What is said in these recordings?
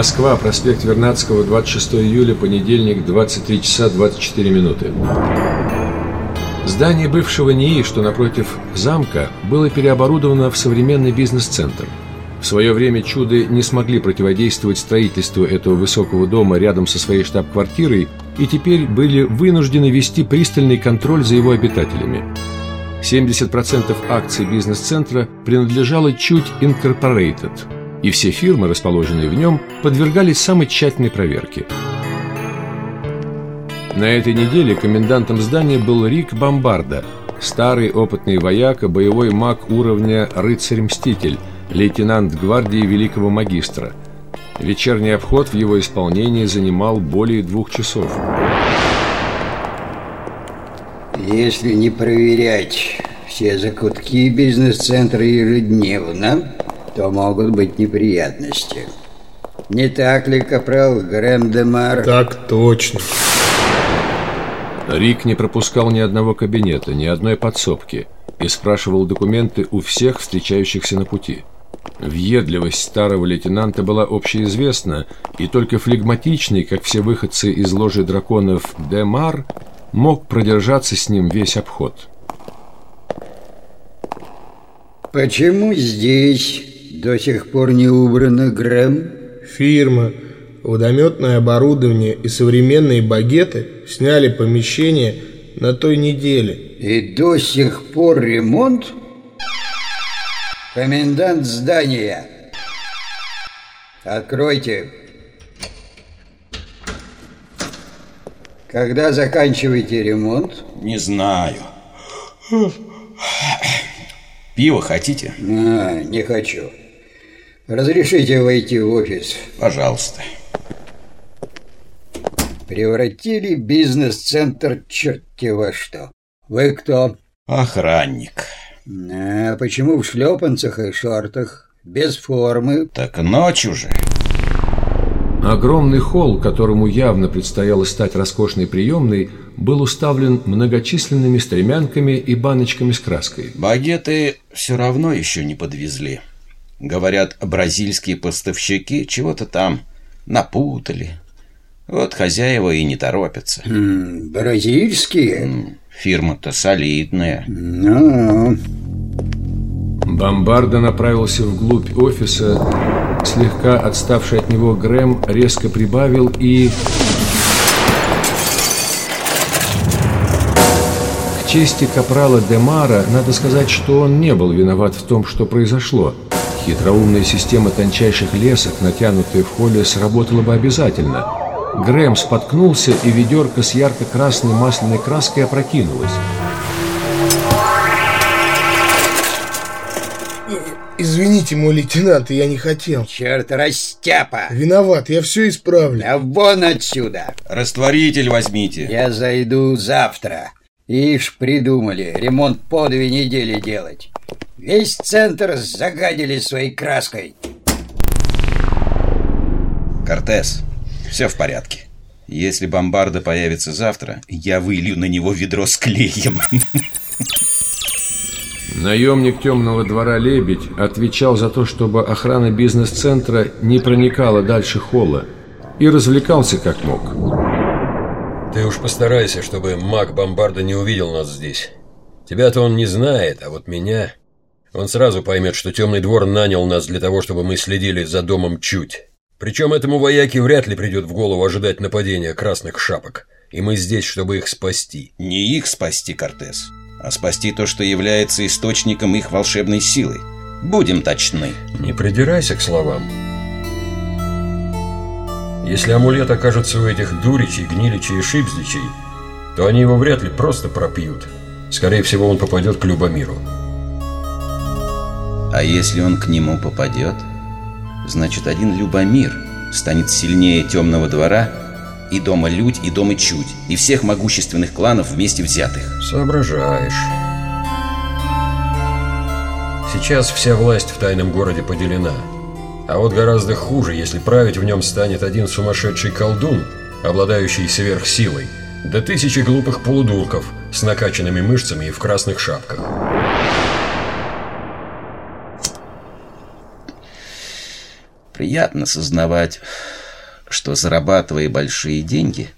Москва, проспект Вернадского, 26 июля, понедельник, 23 часа 24 минуты. Здание бывшего НИИ, что напротив замка, было переоборудовано в современный бизнес-центр. В свое время чуды не смогли противодействовать строительству этого высокого дома рядом со своей штаб-квартирой и теперь были вынуждены вести пристальный контроль за его обитателями. 70% акций бизнес-центра принадлежало Чуть Incorporated, и все фирмы, расположенные в нем, подвергались самой тщательной проверке. На этой неделе комендантом здания был Рик Бомбарда, старый опытный вояка, боевой маг уровня «Рыцарь-мститель», лейтенант гвардии Великого Магистра. Вечерний обход в его исполнении занимал более двух часов. Если не проверять все закутки бизнес-центра ежедневно, то могут быть неприятности. Не так ли, капрал Грэм Демар? Так точно. Рик не пропускал ни одного кабинета, ни одной подсобки и спрашивал документы у всех встречающихся на пути. Въедливость старого лейтенанта была общеизвестна, и только флегматичный, как все выходцы из ложи драконов, Демар мог продержаться с ним весь обход. Почему здесь до сих пор не убрано Грэм? Фирма, водометное оборудование и современные багеты сняли помещение на той неделе. И до сих пор ремонт? Комендант здания. Откройте. Когда заканчиваете ремонт? Не знаю. Пиво хотите? А, не хочу. Разрешите войти в офис? Пожалуйста. Превратили бизнес-центр черти во что. Вы кто? Охранник. А почему в шлепанцах и шортах? Без формы? Так ночь уже. Огромный холл, которому явно предстояло стать роскошной приемной, был уставлен многочисленными стремянками и баночками с краской. Багеты все равно еще не подвезли. Говорят, бразильские поставщики чего-то там напутали. Вот хозяева и не торопятся. М, бразильские? Фирма-то солидная. Ну, Бомбарда направился вглубь офиса. Слегка отставший от него Грэм резко прибавил и... К чести капрала Демара надо сказать, что он не был виноват в том, что произошло. Хитроумная система тончайших лесок, натянутая в холле, сработала бы обязательно. Грэм споткнулся, и ведерко с ярко-красной масляной краской опрокинулось. Извините, мой лейтенант, я не хотел. черт растяпа! Виноват, я все исправлю. А вон отсюда! Растворитель возьмите. Я зайду завтра. Ишь, придумали, ремонт по две недели делать. Весь центр загадили своей краской. Кортес, все в порядке. Если бомбарда появится завтра, я вылью на него ведро с клеем. Наемник темного двора «Лебедь» отвечал за то, чтобы охрана бизнес-центра не проникала дальше холла и развлекался как мог. Ты уж постарайся, чтобы маг Бомбарда не увидел нас здесь. Тебя-то он не знает, а вот меня... Он сразу поймет, что темный двор нанял нас для того, чтобы мы следили за домом чуть. Причем этому вояке вряд ли придет в голову ожидать нападения красных шапок. И мы здесь, чтобы их спасти. Не их спасти, Кортес, а спасти то, что является источником их волшебной силы. Будем точны. Не придирайся к словам. Если амулет окажется у этих дуричей, гниличей и шипздичей, то они его вряд ли просто пропьют. Скорее всего, он попадет к Любомиру. А если он к нему попадет, значит один Любомир станет сильнее темного двора и дома Людь, и дома Чуть, и всех могущественных кланов вместе взятых. Соображаешь. Сейчас вся власть в тайном городе поделена. А вот гораздо хуже, если править в нем станет один сумасшедший колдун, обладающий сверхсилой, да тысячи глупых полудурков с накачанными мышцами и в красных шапках. Приятно сознавать, что, зарабатывая большие деньги,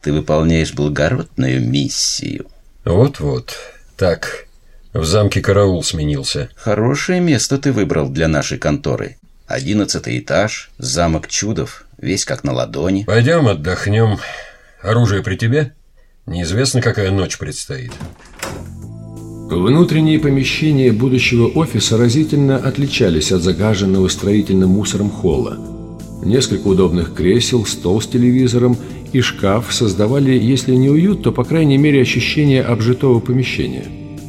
ты выполняешь благородную миссию. Вот-вот. Так, в замке караул сменился. Хорошее место ты выбрал для нашей конторы. Одиннадцатый этаж, замок чудов, весь как на ладони. Пойдем отдохнем. Оружие при тебе? Неизвестно, какая ночь предстоит. Внутренние помещения будущего офиса разительно отличались от загаженного строительным мусором холла. Несколько удобных кресел, стол с телевизором и шкаф создавали, если не уют, то, по крайней мере, ощущение обжитого помещения.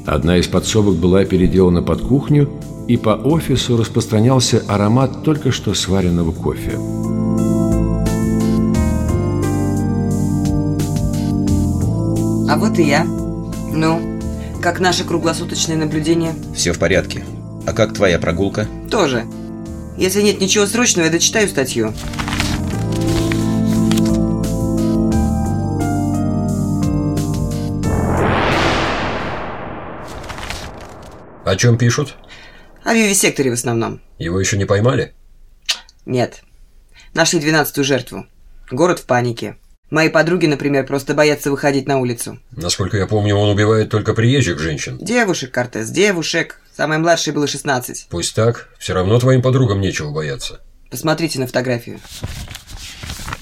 Одна из подсобок была переделана под кухню, и по офису распространялся аромат только что сваренного кофе. А вот и я. Ну, как наше круглосуточное наблюдение? Все в порядке. А как твоя прогулка? Тоже. Если нет ничего срочного, я дочитаю статью. О чем пишут? О вивисекторе в основном. Его еще не поймали? Нет. Нашли двенадцатую жертву. Город в панике. Мои подруги, например, просто боятся выходить на улицу. Насколько я помню, он убивает только приезжих женщин. Девушек, Кортес, девушек. Самой младшей было 16. Пусть так. Все равно твоим подругам нечего бояться. Посмотрите на фотографию.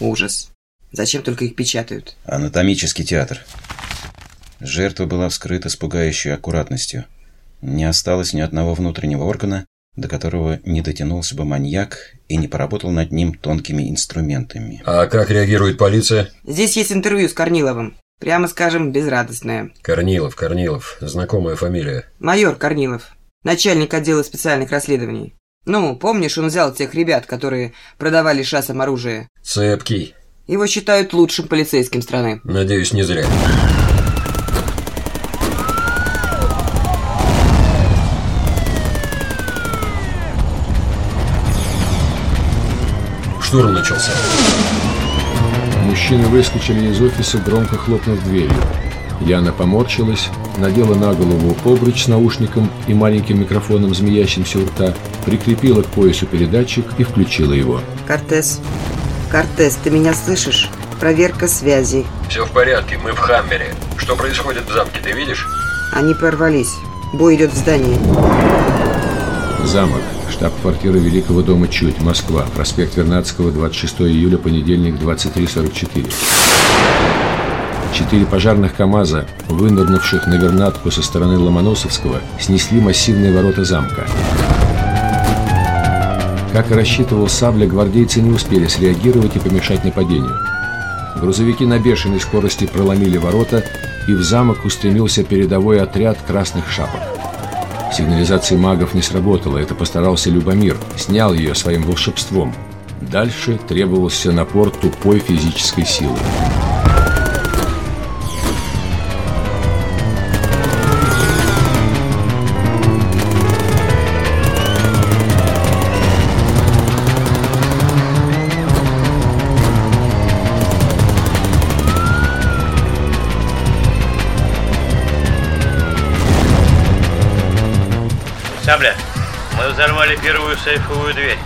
Ужас. Зачем только их печатают? Анатомический театр. Жертва была вскрыта с пугающей аккуратностью. Не осталось ни одного внутреннего органа, до которого не дотянулся бы маньяк и не поработал над ним тонкими инструментами. А как реагирует полиция? Здесь есть интервью с Корниловым. Прямо скажем, безрадостное. Корнилов, Корнилов. Знакомая фамилия. Майор Корнилов. Начальник отдела специальных расследований. Ну, помнишь, он взял тех ребят, которые продавали шасам оружие? Цепкий. Его считают лучшим полицейским страны. Надеюсь, не зря. Штурм начался. Мужчины выскочили из офиса, громко хлопнув дверью. Яна поморщилась, надела на голову обруч с наушником и маленьким микрофоном, змеящимся у рта, прикрепила к поясу передатчик и включила его. Кортес, Кортес, ты меня слышишь? Проверка связи. Все в порядке, мы в Хаммере. Что происходит в замке, ты видишь? Они прорвались. Бой идет в здании. Замок. Штаб-квартира Великого дома Чуть, Москва. Проспект Вернадского, 26 июля, понедельник, 23.44. Четыре пожарных КАМАЗа, вынырнувших на Вернадку со стороны Ломоносовского, снесли массивные ворота замка. Как и рассчитывал Сабля, гвардейцы не успели среагировать и помешать нападению. Грузовики на бешеной скорости проломили ворота, и в замок устремился передовой отряд красных шапок. Сигнализация магов не сработала, это постарался Любомир, снял ее своим волшебством. Дальше требовался напор тупой физической силы. Взорвали первую сейфовую дверь.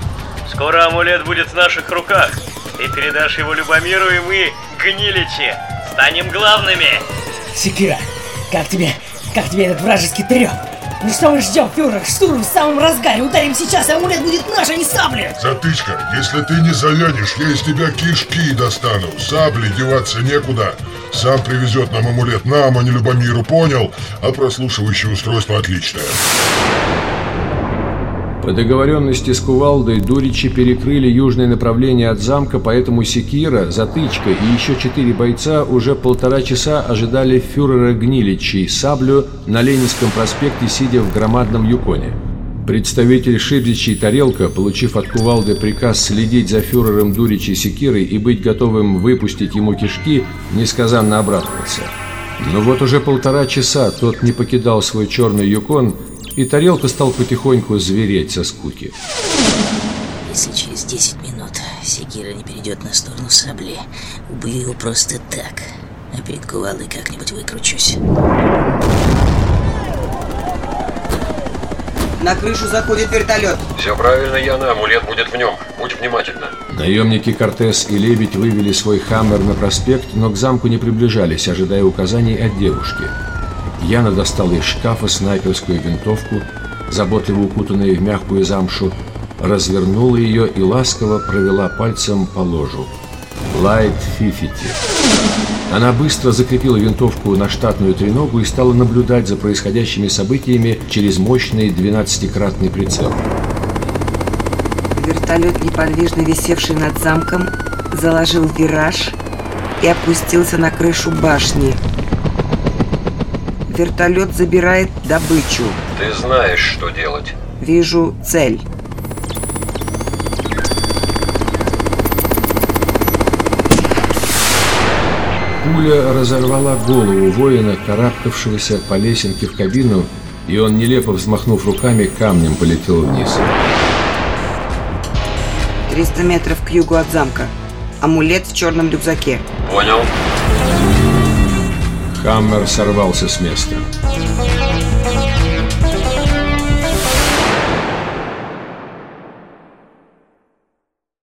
Скоро амулет будет в наших руках. Ты передашь его Любомиру, и мы, гниличи, станем главными. Секира, как тебе, как тебе этот вражеский треп? Ну что мы ждем, фюрер? Штурм в самом разгаре. Ударим сейчас, а амулет будет наш, а не сабли. Затычка, если ты не завянешь, я из тебя кишки достану. Сабли деваться некуда. Сам привезет нам амулет нам, а не Любомиру, понял? А прослушивающее устройство отличное. По договоренности с Кувалдой Дуричи перекрыли южное направление от замка, поэтому Секира, Затычка и еще четыре бойца уже полтора часа ожидали фюрера Гниличей Саблю на Ленинском проспекте, сидя в громадном юконе. Представитель Шибличий Тарелка, получив от Кувалды приказ следить за фюрером Дуричи Секирой и быть готовым выпустить ему кишки, несказанно обрадовался. Но вот уже полтора часа тот не покидал свой черный юкон, и тарелка стал потихоньку звереть со скуки. Если через 10 минут Секира не перейдет на сторону сабли, убью его просто так, а перед кувалдой как-нибудь выкручусь. На крышу заходит вертолет. Все правильно, Яна, амулет будет в нем. Будь внимательна. Наемники Кортес и Лебедь вывели свой «Хаммер» на проспект, но к замку не приближались, ожидая указаний от девушки. Яна достала из шкафа снайперскую винтовку, заботливо укутанную в мягкую замшу, развернула ее и ласково провела пальцем по ложу. Лайт Фифити. Она быстро закрепила винтовку на штатную треногу и стала наблюдать за происходящими событиями через мощный 12-кратный прицел. Вертолет, неподвижно висевший над замком, заложил вираж и опустился на крышу башни. Вертолет забирает добычу. Ты знаешь, что делать. Вижу цель. Пуля разорвала голову воина, карабкавшегося по лесенке в кабину, и он, нелепо взмахнув руками, камнем полетел вниз. 300 метров к югу от замка. Амулет в черном рюкзаке. Понял. Хаммер сорвался с места.